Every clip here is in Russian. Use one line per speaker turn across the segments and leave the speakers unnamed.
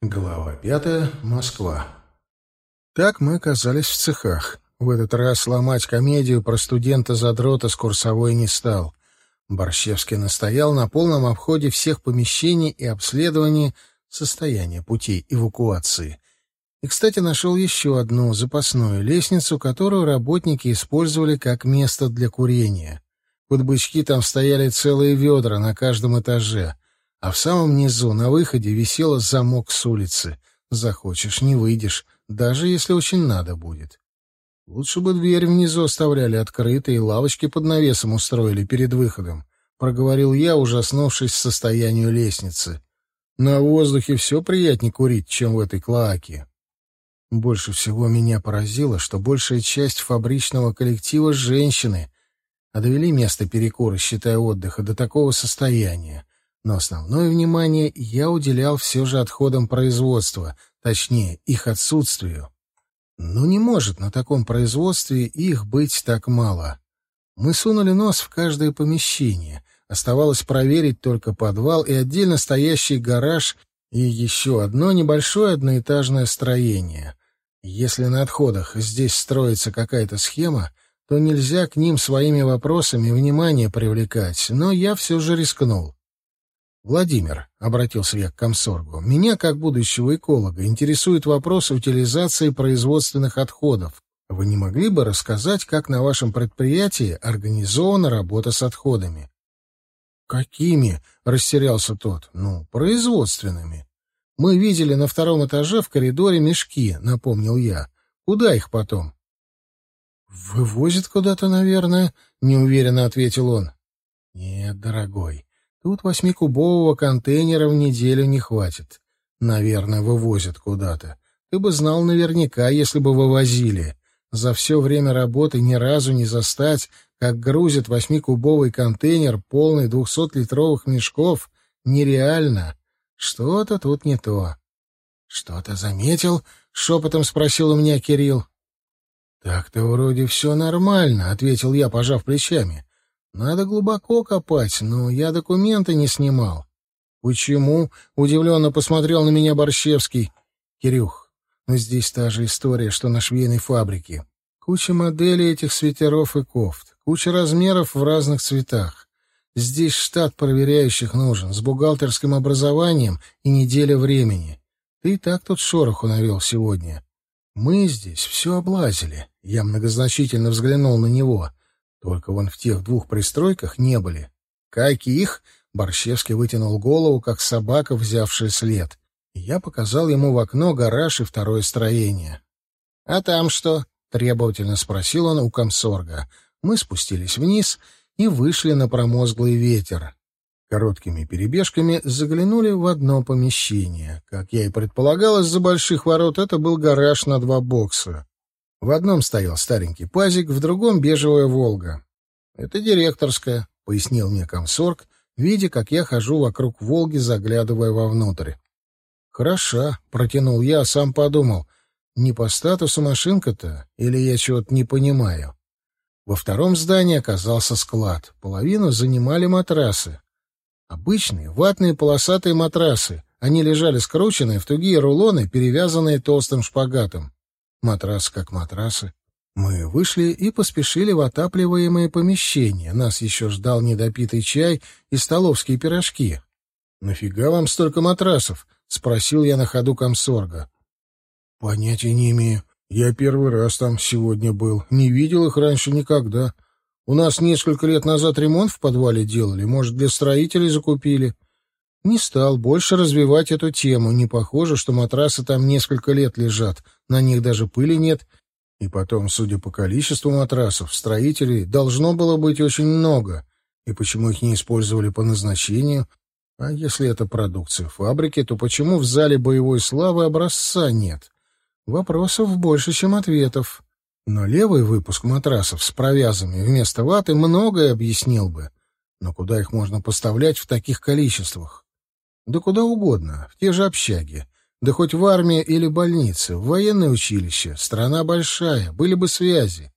Глава пятая. Москва. Так мы оказались в цехах. В этот раз ломать комедию про студента-задрота с курсовой не стал. Борщевский настоял на полном обходе всех помещений и обследовании состояния путей эвакуации. И, кстати, нашел еще одну запасную лестницу, которую работники использовали как место для курения. Под бычки там стояли целые ведра на каждом этаже — а в самом низу, на выходе, висел замок с улицы. Захочешь — не выйдешь, даже если очень надо будет. Лучше бы дверь внизу оставляли открытой и лавочки под навесом устроили перед выходом, — проговорил я, ужаснувшись состоянию лестницы. На воздухе все приятнее курить, чем в этой клоаке. Больше всего меня поразило, что большая часть фабричного коллектива — женщины, а довели место перекура, считая отдыха, до такого состояния но основное внимание я уделял все же отходам производства, точнее, их отсутствию. Ну, не может на таком производстве их быть так мало. Мы сунули нос в каждое помещение. Оставалось проверить только подвал и отдельно стоящий гараж и еще одно небольшое одноэтажное строение. Если на отходах здесь строится какая-то схема, то нельзя к ним своими вопросами внимание привлекать, но я все же рискнул. «Владимир», — обратился я к комсоргу, — «меня, как будущего эколога, интересует вопрос утилизации производственных отходов. Вы не могли бы рассказать, как на вашем предприятии организована работа с отходами?» «Какими?» — растерялся тот. «Ну, производственными. Мы видели на втором этаже в коридоре мешки», — напомнил я. «Куда их потом?» «Вывозят куда-то, наверное», — неуверенно ответил он. «Нет, дорогой, Тут восьмикубового контейнера в неделю не хватит. Наверное, вывозят куда-то. Ты бы знал наверняка, если бы вывозили. За все время работы ни разу не застать, как грузят восьмикубовый контейнер, полный двухсотлитровых мешков, нереально. Что-то тут не то. — Что-то заметил? — шепотом спросил у меня Кирилл. — Так-то вроде все нормально, — ответил я, пожав плечами. Надо глубоко копать, но я документы не снимал. Почему? Удивленно посмотрел на меня Борщевский. Кирюх, но ну здесь та же история, что на швейной фабрике. Куча моделей этих свитеров и кофт, куча размеров в разных цветах. Здесь штат проверяющих нужен, с бухгалтерским образованием и неделя времени. Ты и так тут шороху навел сегодня. Мы здесь все облазили. Я многозначительно взглянул на него. Только вон в тех двух пристройках не были. Каких? Борщевский вытянул голову, как собака, взявшая след. Я показал ему в окно гараж и второе строение. «А там что?» — требовательно спросил он у комсорга. Мы спустились вниз и вышли на промозглый ветер. Короткими перебежками заглянули в одно помещение. Как я и предполагал, из-за больших ворот это был гараж на два бокса. В одном стоял старенький пазик, в другом — бежевая «Волга». «Это директорская», — пояснил мне комсорг, видя, как я хожу вокруг «Волги», заглядывая вовнутрь. «Хороша», — протянул я, а сам подумал, не по статусу машинка-то, или я чего-то не понимаю. Во втором здании оказался склад. Половину занимали матрасы. Обычные ватные полосатые матрасы. Они лежали скрученные в тугие рулоны, перевязанные толстым шпагатом. Матрас как матрасы. Мы вышли и поспешили в отапливаемое помещение. Нас еще ждал недопитый чай и столовские пирожки. «Нафига вам столько матрасов?» — спросил я на ходу комсорга. «Понятия не имею. Я первый раз там сегодня был. Не видел их раньше никогда. У нас несколько лет назад ремонт в подвале делали. Может, для строителей закупили. Не стал больше развивать эту тему. Не похоже, что матрасы там несколько лет лежат. На них даже пыли нет. И потом, судя по количеству матрасов, строителей должно было быть очень много. И почему их не использовали по назначению? А если это продукция фабрики, то почему в зале боевой славы образца нет? Вопросов больше, чем ответов. Но левый выпуск матрасов с провязами вместо ваты многое объяснил бы. Но куда их можно поставлять в таких количествах? Да куда угодно, в те же общаги. Да хоть в армии или больнице, в военное училище. Страна большая, были бы связи.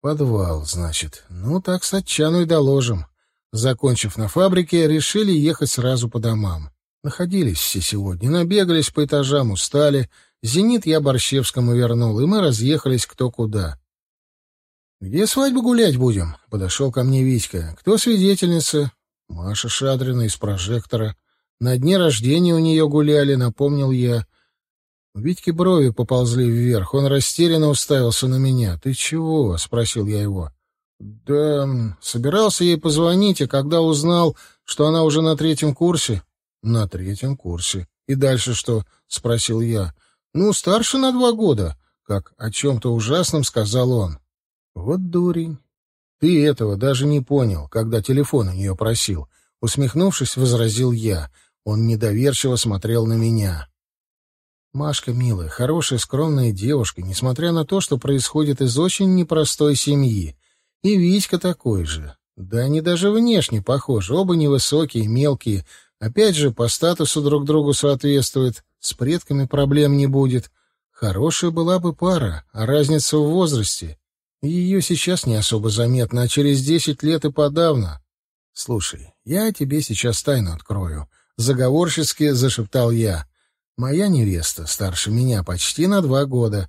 Подвал, значит. Ну, так с отчану и доложим. Закончив на фабрике, решили ехать сразу по домам. Находились все сегодня, набегались по этажам, устали. «Зенит» я Борщевскому вернул, и мы разъехались кто куда. «Где свадьбу гулять будем?» — подошел ко мне Витька. «Кто свидетельница?» «Маша Шадрина из прожектора. На дне рождения у нее гуляли», — напомнил я. Витьки брови поползли вверх. Он растерянно уставился на меня. «Ты чего?» — спросил я его. «Да собирался ей позвонить, а когда узнал, что она уже на третьем курсе...» «На третьем курсе. И дальше что?» — спросил я. «Ну, старше на два года», — как о чем-то ужасном сказал он. «Вот дурень. Ты этого даже не понял, когда телефон у нее просил». Усмехнувшись, возразил я. Он недоверчиво смотрел на меня. Машка, милая, хорошая, скромная девушка, несмотря на то, что происходит из очень непростой семьи. И Витька такой же. Да они даже внешне похожи, оба невысокие, мелкие. Опять же, по статусу друг другу соответствуют. С предками проблем не будет. Хорошая была бы пара, а разница в возрасте. Ее сейчас не особо заметно, а через десять лет и подавно. Слушай, я тебе сейчас тайну открою. Заговорчески зашептал я. Моя невеста старше меня почти на два года.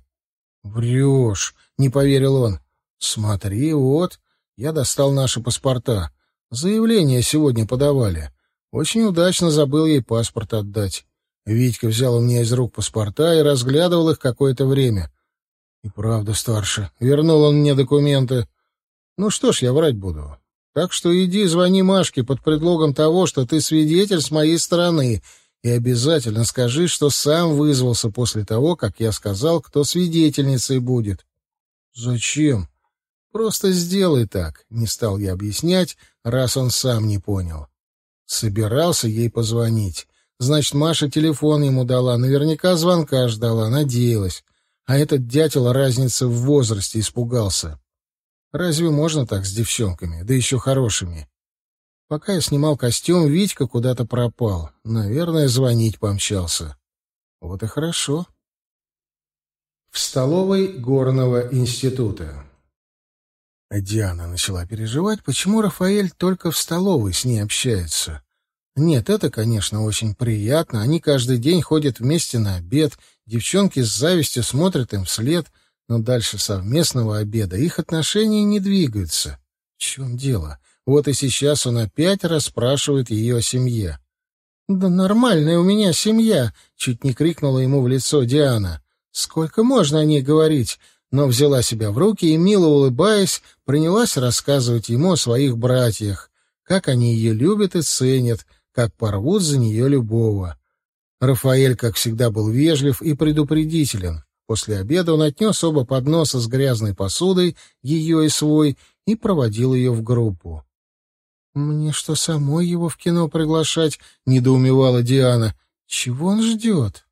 Врешь, не поверил он. Смотри, вот. Я достал наши паспорта. Заявление сегодня подавали. Очень удачно забыл ей паспорт отдать. Витька взял у меня из рук паспорта и разглядывал их какое-то время. И правда старше. Вернул он мне документы. Ну что ж, я врать буду. Так что иди звони Машке под предлогом того, что ты свидетель с моей стороны, и обязательно скажи, что сам вызвался после того, как я сказал, кто свидетельницей будет. Зачем? Просто сделай так, не стал я объяснять, раз он сам не понял. Собирался ей позвонить. Значит, Маша телефон ему дала, наверняка звонка ждала, надеялась. А этот дятел разницы в возрасте испугался. Разве можно так с девчонками, да еще хорошими? Пока я снимал костюм, Витька куда-то пропал. Наверное, звонить помчался. Вот и хорошо. В столовой горного института. Диана начала переживать, почему Рафаэль только в столовой с ней общается. Нет, это, конечно, очень приятно. Они каждый день ходят вместе на обед. Девчонки с завистью смотрят им вслед. Но дальше совместного обеда их отношения не двигаются. В чем дело? Вот и сейчас он опять расспрашивает ее о семье. «Да нормальная у меня семья!» — чуть не крикнула ему в лицо Диана. «Сколько можно о ней говорить?» Но взяла себя в руки и, мило улыбаясь, принялась рассказывать ему о своих братьях, как они ее любят и ценят, как порвут за нее любого. Рафаэль, как всегда, был вежлив и предупредителен. После обеда он отнес оба подноса с грязной посудой, ее и свой, и проводил ее в группу. «Мне что, самой его в кино приглашать?» — недоумевала Диана. «Чего он ждет?»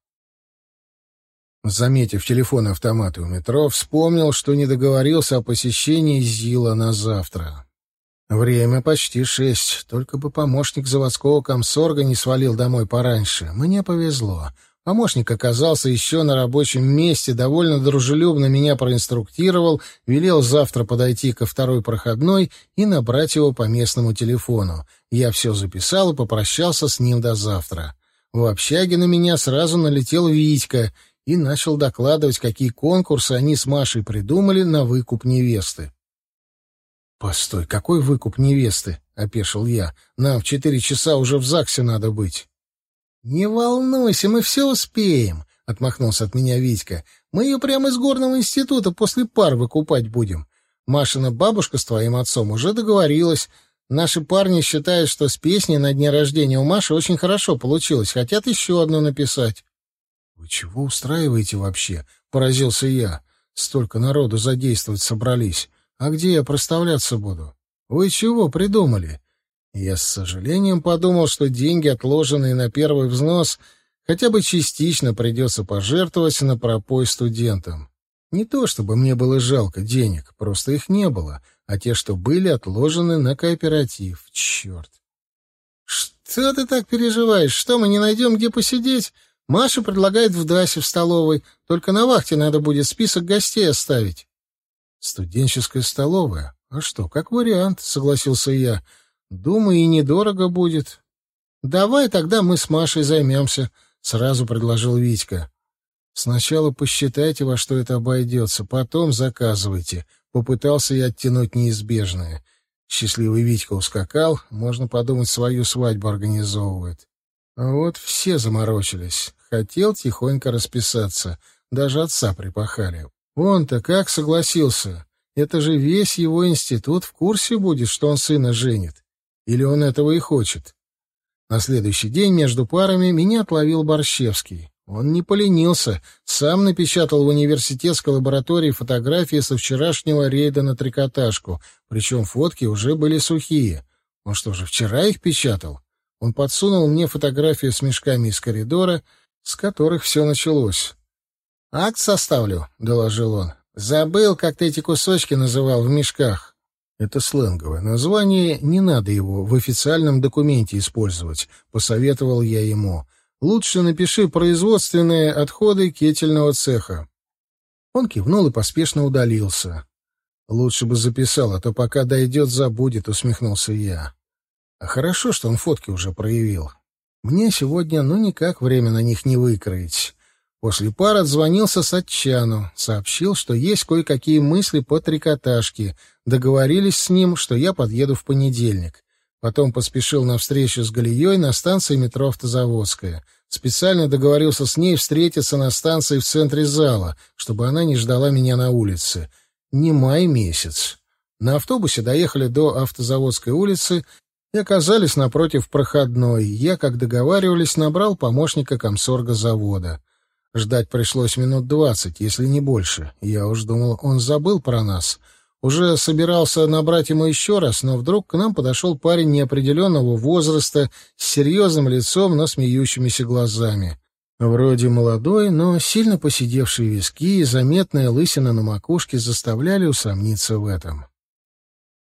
Заметив телефон автоматы у метро, вспомнил, что не договорился о посещении Зила на завтра. Время почти шесть. Только бы помощник заводского комсорга не свалил домой пораньше. Мне повезло. Помощник оказался еще на рабочем месте, довольно дружелюбно меня проинструктировал, велел завтра подойти ко второй проходной и набрать его по местному телефону. Я все записал и попрощался с ним до завтра. В общаге на меня сразу налетел Витька и начал докладывать, какие конкурсы они с Машей придумали на выкуп невесты. «Постой, какой выкуп невесты?» — опешил я. «Нам в четыре часа уже в ЗАГСе надо быть». «Не волнуйся, мы все успеем», — отмахнулся от меня Витька. «Мы ее прямо из горного института после пар выкупать будем. Машина бабушка с твоим отцом уже договорилась. Наши парни считают, что с песней на дне рождения у Маши очень хорошо получилось. Хотят еще одну написать». «Вы чего устраиваете вообще?» — поразился я. «Столько народу задействовать собрались». А где я проставляться буду? Вы чего придумали? Я с сожалением подумал, что деньги, отложенные на первый взнос, хотя бы частично придется пожертвовать на пропой студентам. Не то чтобы мне было жалко денег, просто их не было, а те, что были, отложены на кооператив. Черт! Что ты так переживаешь? Что, мы не найдем, где посидеть? Маша предлагает в Дасе в столовой, только на вахте надо будет список гостей оставить. Студенческая столовая. А что, как вариант, согласился я. Думаю, и недорого будет. «Давай тогда мы с Машей займемся», — сразу предложил Витька. «Сначала посчитайте, во что это обойдется, потом заказывайте». Попытался я оттянуть неизбежное. Счастливый Витька ускакал, можно подумать, свою свадьбу организовывает. А вот все заморочились. Хотел тихонько расписаться. Даже отца припахали. Он-то как согласился? Это же весь его институт в курсе будет, что он сына женит. Или он этого и хочет? На следующий день между парами меня отловил Борщевский. Он не поленился, сам напечатал в университетской лаборатории фотографии со вчерашнего рейда на трикотажку, причем фотки уже были сухие. Он что же, вчера их печатал? Он подсунул мне фотографию с мешками из коридора, с которых все началось. «Акт составлю», — доложил он. «Забыл, как ты эти кусочки называл в мешках». Это сленговое название, не надо его в официальном документе использовать, посоветовал я ему. Лучше напиши производственные отходы кетельного цеха. Он кивнул и поспешно удалился. Лучше бы записал, а то пока дойдет, забудет, усмехнулся я. А хорошо, что он фотки уже проявил. Мне сегодня ну никак время на них не выкроить. После пар отзвонился Сатчану, сообщил, что есть кое-какие мысли по трикотажке, договорились с ним, что я подъеду в понедельник. Потом поспешил на встречу с Галией на станции метро Автозаводская. Специально договорился с ней встретиться на станции в центре зала, чтобы она не ждала меня на улице. Не май месяц. На автобусе доехали до Автозаводской улицы и оказались напротив проходной. Я, как договаривались, набрал помощника комсорга завода. Ждать пришлось минут двадцать, если не больше. Я уж думал, он забыл про нас. Уже собирался набрать ему еще раз, но вдруг к нам подошел парень неопределенного возраста, с серьезным лицом, но смеющимися глазами. Вроде молодой, но сильно посидевшие виски и заметная лысина на макушке заставляли усомниться в этом.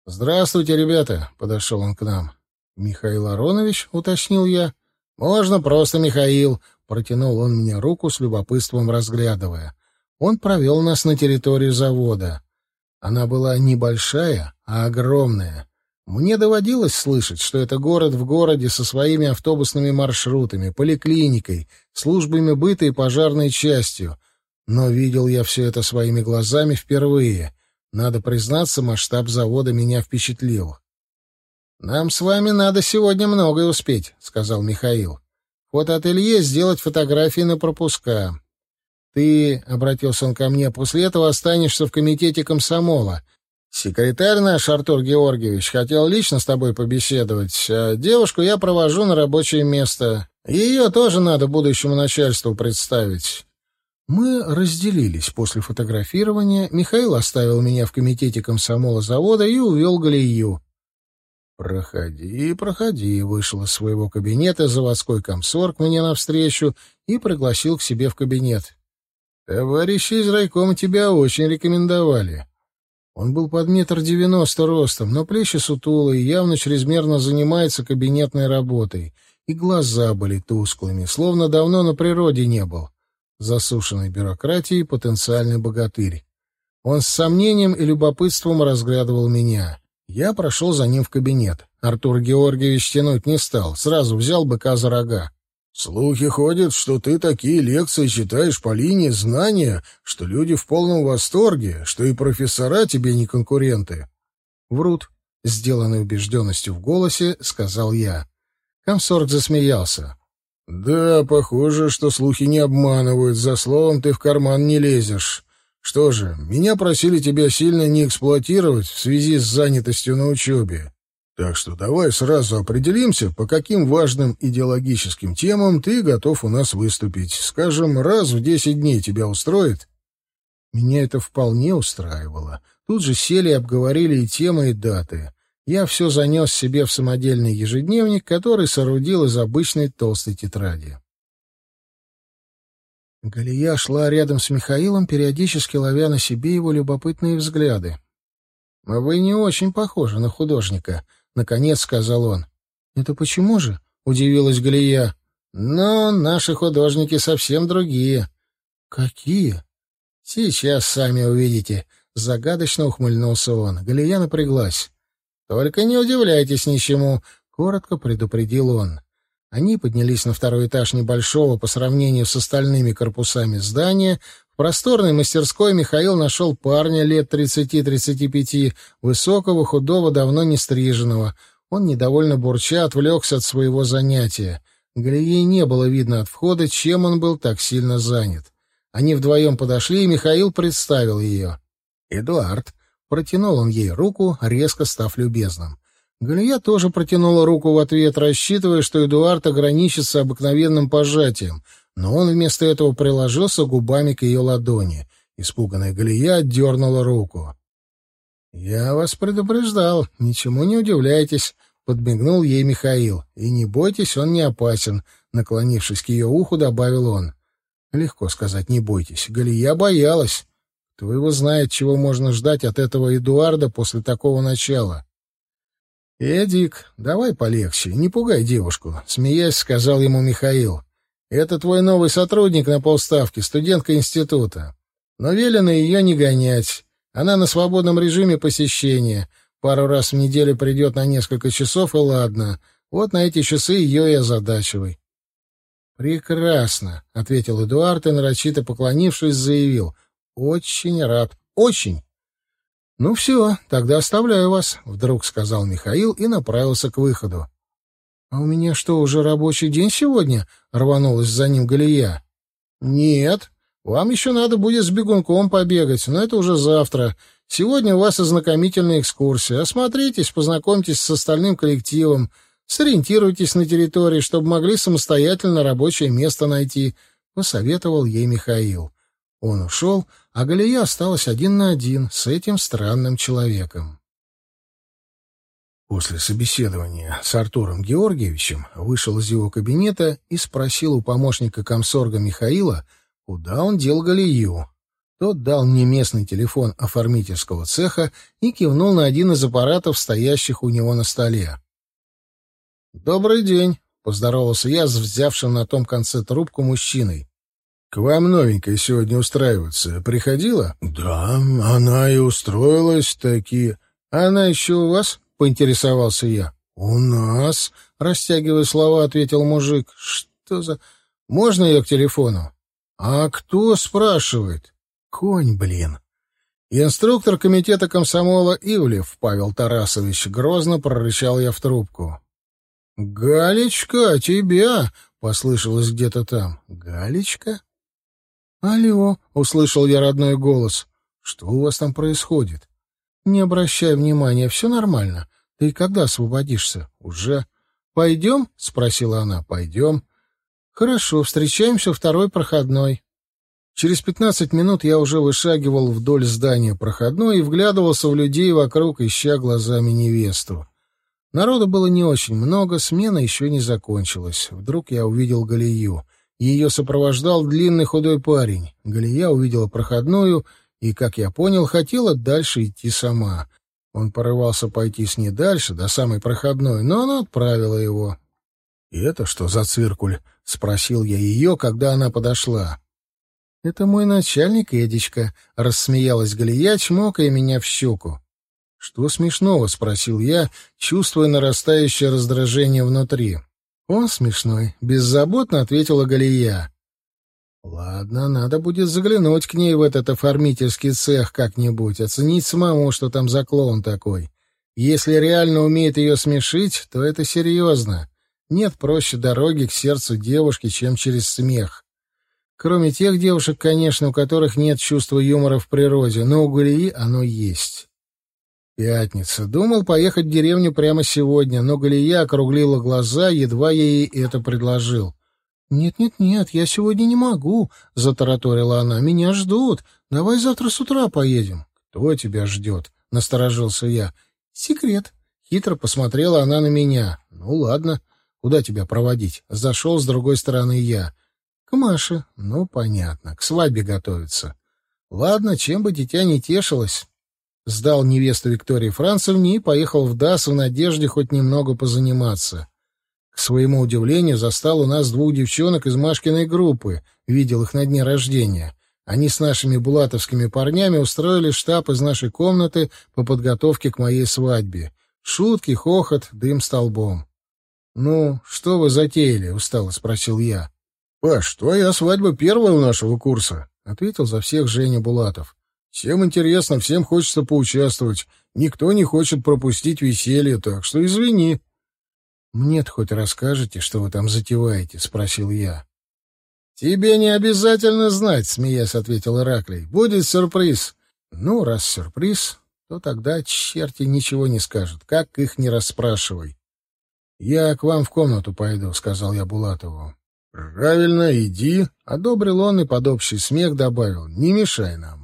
«Здравствуйте, ребята!» — подошел он к нам. «Михаил Аронович?» — уточнил я. «Можно просто Михаил», Протянул он мне руку с любопытством разглядывая. Он провел нас на территорию завода. Она была небольшая, а огромная. Мне доводилось слышать, что это город в городе со своими автобусными маршрутами, поликлиникой, службами быта и пожарной частью. Но видел я все это своими глазами впервые. Надо признаться, масштаб завода меня впечатлил. «Нам с вами надо сегодня многое успеть», — сказал Михаил. Фотоателье сделать фотографии на пропуска. Ты, — обратился он ко мне, — после этого останешься в комитете комсомола. Секретарь наш, Артур Георгиевич, хотел лично с тобой побеседовать, а девушку я провожу на рабочее место. Ее тоже надо будущему начальству представить. Мы разделились после фотографирования. Михаил оставил меня в комитете комсомола завода и увел Галию. «Проходи, проходи», — вышел из своего кабинета заводской комсорг мне навстречу и пригласил к себе в кабинет. «Товарищи из райкома тебя очень рекомендовали». Он был под метр девяносто ростом, но плечи сутулые, явно чрезмерно занимается кабинетной работой, и глаза были тусклыми, словно давно на природе не был. Засушенный бюрократией потенциальный богатырь. Он с сомнением и любопытством разглядывал меня. Я прошел за ним в кабинет. Артур Георгиевич тянуть не стал, сразу взял быка за рога. «Слухи ходят, что ты такие лекции читаешь по линии знания, что люди в полном восторге, что и профессора тебе не конкуренты». «Врут», — сделанной убежденностью в голосе, сказал я. Комсорг засмеялся. «Да, похоже, что слухи не обманывают, за словом ты в карман не лезешь. Что же, меня просили тебя сильно не эксплуатировать в связи с занятостью на учебе. Так что давай сразу определимся, по каким важным идеологическим темам ты готов у нас выступить. Скажем, раз в десять дней тебя устроит? Меня это вполне устраивало. Тут же сели и обговорили и темы, и даты. Я все занес себе в самодельный ежедневник, который соорудил из обычной толстой тетради. Галия шла рядом с Михаилом, периодически ловя на себе его любопытные взгляды. «А вы не очень похожи на художника», — наконец сказал он. «Это почему же?» — удивилась Галия. «Но наши художники совсем другие». «Какие?» «Сейчас сами увидите», — загадочно ухмыльнулся он. Галия напряглась. «Только не удивляйтесь ничему», — коротко предупредил он. Они поднялись на второй этаж небольшого по сравнению с остальными корпусами здания. В просторной мастерской Михаил нашел парня лет 30-35, высокого, худого, давно не стриженного. Он, недовольно бурча, отвлекся от своего занятия. Галией не было видно от входа, чем он был так сильно занят. Они вдвоем подошли, и Михаил представил ее. «Эдуард». Протянул он ей руку, резко став любезным. Галия тоже протянула руку в ответ, рассчитывая, что Эдуард ограничится обыкновенным пожатием, но он вместо этого приложился губами к ее ладони. Испуганная Галия отдернула руку. «Я вас предупреждал, ничему не удивляйтесь», — подмигнул ей Михаил. «И не бойтесь, он не опасен», — наклонившись к ее уху, добавил он. Легко сказать «не бойтесь». Галия боялась. Кто его знает, чего можно ждать от этого Эдуарда после такого начала. «Эдик, давай полегче, не пугай девушку», — смеясь, сказал ему Михаил. «Это твой новый сотрудник на полставки, студентка института. Но велено ее не гонять. Она на свободном режиме посещения. Пару раз в неделю придет на несколько часов, и ладно. Вот на эти часы ее и озадачивай». «Прекрасно», — ответил Эдуард и, нарочито поклонившись, заявил. «Очень рад. Очень». «Ну все, тогда оставляю вас», — вдруг сказал Михаил и направился к выходу. «А у меня что, уже рабочий день сегодня?» — рванулась за ним Галия. «Нет, вам еще надо будет с бегунком побегать, но это уже завтра. Сегодня у вас ознакомительная экскурсия. Осмотритесь, познакомьтесь с остальным коллективом, сориентируйтесь на территории, чтобы могли самостоятельно рабочее место найти», — посоветовал ей Михаил. Он ушел, а Галия осталась один на один с этим странным человеком. После собеседования с Артуром Георгиевичем вышел из его кабинета и спросил у помощника комсорга Михаила, куда он дел Галию. Тот дал мне местный телефон оформительского цеха и кивнул на один из аппаратов, стоящих у него на столе. «Добрый день», — поздоровался я с взявшим на том конце трубку мужчиной. «К вам новенькая сегодня устраиваться. Приходила?» «Да, она и устроилась таки. Она еще у вас?» — поинтересовался я. «У нас?» — растягивая слова, ответил мужик. «Что за...» «Можно ее к телефону?» «А кто?» — спрашивает. «Конь, блин». Инструктор комитета комсомола Ивлев Павел Тарасович грозно прорычал я в трубку. «Галечка, тебя!» — послышалось где-то там. «Галечка?» «Алло!» — услышал я родной голос. «Что у вас там происходит?» «Не обращай внимания, все нормально. Ты когда освободишься?» «Уже». «Пойдем?» — спросила она. «Пойдем». «Хорошо, встречаемся второй проходной». Через пятнадцать минут я уже вышагивал вдоль здания проходной и вглядывался в людей вокруг, ища глазами невесту. Народу было не очень много, смена еще не закончилась. Вдруг я увидел Галию — ее сопровождал длинный худой парень. Галия увидела проходную и, как я понял, хотела дальше идти сама. Он порывался пойти с ней дальше, до самой проходной, но она отправила его. «И это что за циркуль?» — спросил я ее, когда она подошла. «Это мой начальник, Эдичка», — рассмеялась Галия, чмокая меня в щеку. «Что смешного?» — спросил я, чувствуя нарастающее раздражение внутри. «Он смешной», — беззаботно ответила Галия. «Ладно, надо будет заглянуть к ней в этот оформительский цех как-нибудь, оценить самому, что там за клоун такой. Если реально умеет ее смешить, то это серьезно. Нет проще дороги к сердцу девушки, чем через смех. Кроме тех девушек, конечно, у которых нет чувства юмора в природе, но у Галии оно есть. Пятница. Думал поехать в деревню прямо сегодня, но Галия округлила глаза, едва я ей это предложил. «Нет-нет-нет, я сегодня не могу», — затараторила она. «Меня ждут. Давай завтра с утра поедем». «Кто тебя ждет?» — насторожился я. «Секрет». Хитро посмотрела она на меня. «Ну, ладно. Куда тебя проводить?» Зашел с другой стороны я. «К Маше». «Ну, понятно. К свадьбе готовится». «Ладно, чем бы дитя не тешилось» сдал невесту Виктории Францевне и поехал в ДАС в надежде хоть немного позаниматься. К своему удивлению, застал у нас двух девчонок из Машкиной группы, видел их на дне рождения. Они с нашими булатовскими парнями устроили штаб из нашей комнаты по подготовке к моей свадьбе. Шутки, хохот, дым столбом. «Ну, что вы затеяли?» — устало спросил я. «Паш, твоя свадьба первая у нашего курса», — ответил за всех Женя Булатов. «Всем интересно, всем хочется поучаствовать. Никто не хочет пропустить веселье, так что извини». «Мне-то хоть расскажете, что вы там затеваете?» — спросил я. «Тебе не обязательно знать», — смеясь ответил Ираклий. «Будет сюрприз». «Ну, раз сюрприз, то тогда черти ничего не скажут, как их не расспрашивай. «Я к вам в комнату пойду», — сказал я Булатову. «Правильно, иди», — одобрил он и под общий смех добавил. «Не мешай нам».